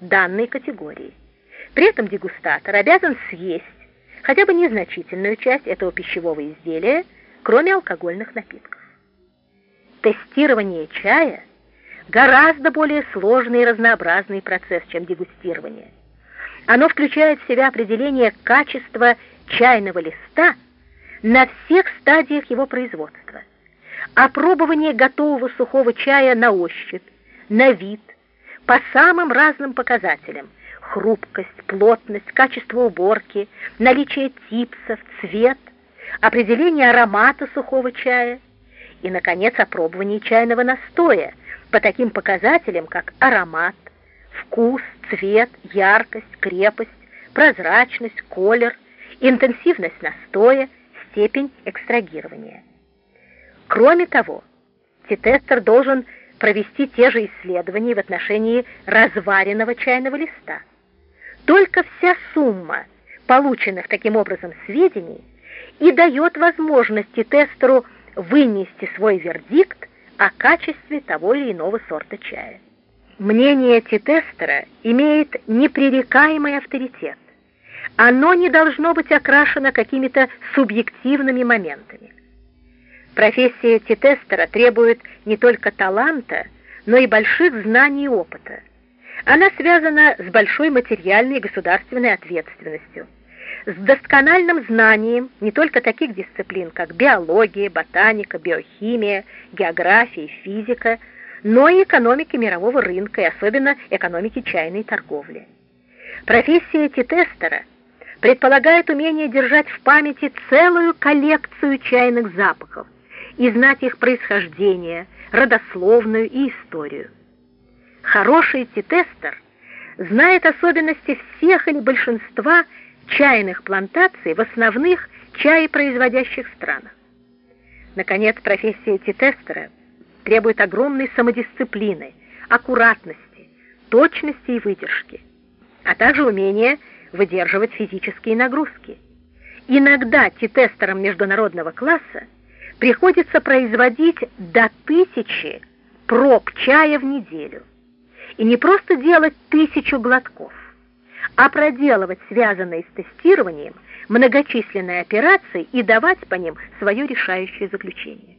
данной категории. При этом дегустатор обязан съесть хотя бы незначительную часть этого пищевого изделия, кроме алкогольных напитков. Тестирование чая гораздо более сложный и разнообразный процесс, чем дегустирование. Оно включает в себя определение качества чайного листа на всех стадиях его производства, опробование готового сухого чая на ощупь, на вид, по самым разным показателям – хрупкость, плотность, качество уборки, наличие типсов, цвет, определение аромата сухого чая и, наконец, опробование чайного настоя по таким показателям, как аромат, вкус, цвет, яркость, крепость, прозрачность, колер, интенсивность настоя, степень экстрагирования. Кроме того, тетестер должен провести те же исследования в отношении разваренного чайного листа. Только вся сумма полученных таким образом сведений и дает возможности тестеру вынести свой вердикт о качестве того или иного сорта чая. Мнение тестера имеет непререкаемый авторитет. Оно не должно быть окрашено какими-то субъективными моментами. Профессия тестера требует не только таланта, но и больших знаний и опыта. Она связана с большой материальной и государственной ответственностью, с доскональным знанием не только таких дисциплин, как биология, ботаника, биохимия, география, физика, но и экономики мирового рынка и особенно экономики чайной торговли. Профессия тестера предполагает умение держать в памяти целую коллекцию чайных запахов, и знать их происхождение, родословную и историю. Хороший тетестер знает особенности всех или большинства чайных плантаций в основных чаепроизводящих странах. Наконец, профессия тетестера требует огромной самодисциплины, аккуратности, точности и выдержки, а также умения выдерживать физические нагрузки. Иногда тетестерам международного класса приходится производить до тысячи проб чая в неделю. И не просто делать тысячу глотков, а проделывать связанные с тестированием многочисленные операции и давать по ним свое решающее заключение.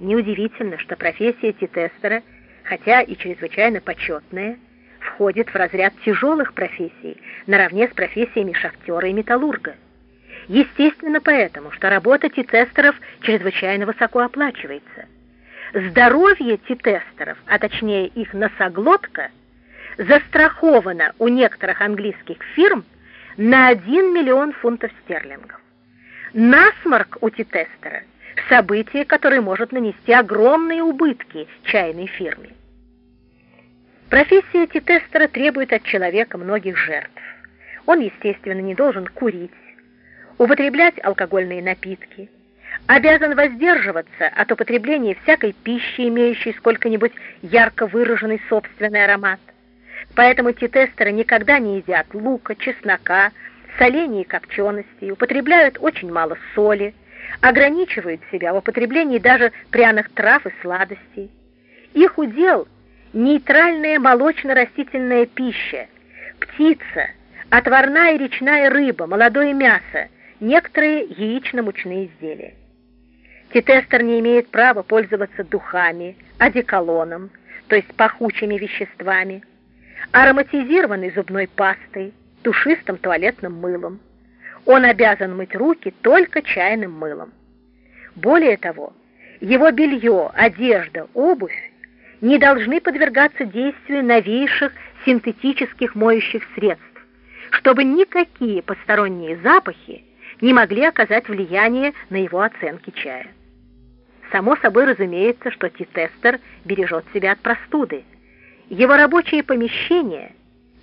Неудивительно, что профессия тестера, хотя и чрезвычайно почетная, входит в разряд тяжелых профессий наравне с профессиями шахтера и металлурга. Естественно поэтому, что работа тетестеров чрезвычайно высоко оплачивается. Здоровье тетестеров, а точнее их носоглотка, застраховано у некоторых английских фирм на 1 миллион фунтов стерлингов. Насморк у тетестера – событие, которое может нанести огромные убытки чайной фирме. Профессия тетестера требует от человека многих жертв. Он, естественно, не должен курить, употреблять алкогольные напитки, обязан воздерживаться от употребления всякой пищи, имеющей сколько-нибудь ярко выраженный собственный аромат. Поэтому тетестеры никогда не едят лука, чеснока, солений и копченостей, употребляют очень мало соли, ограничивают себя в употреблении даже пряных трав и сладостей. Их удел – нейтральная молочно-растительная пища, птица, отварная речная рыба, молодое мясо – некоторые яично-мучные изделия. Тетестер не имеет права пользоваться духами, одеколоном, то есть пахучими веществами, ароматизированной зубной пастой, душистым туалетным мылом. Он обязан мыть руки только чайным мылом. Более того, его белье, одежда, обувь не должны подвергаться действию новейших синтетических моющих средств, чтобы никакие посторонние запахи не могли оказать влияние на его оценки чая. Само собой разумеется, что тестер бережет себя от простуды. Его рабочее помещение,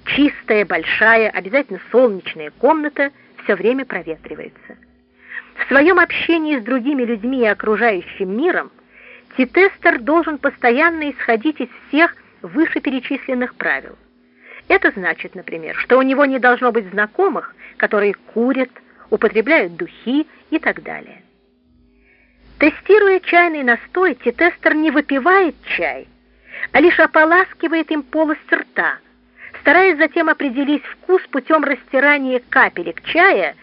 чистая, большая, обязательно солнечная комната, все время проветривается. В своем общении с другими людьми и окружающим миром тестер должен постоянно исходить из всех вышеперечисленных правил. Это значит, например, что у него не должно быть знакомых, которые курят, употребляют духи и так далее. Тестируя чайный настой, тестер не выпивает чай, а лишь ополаскивает им полость рта, стараясь затем определить вкус путем растирания капелек чая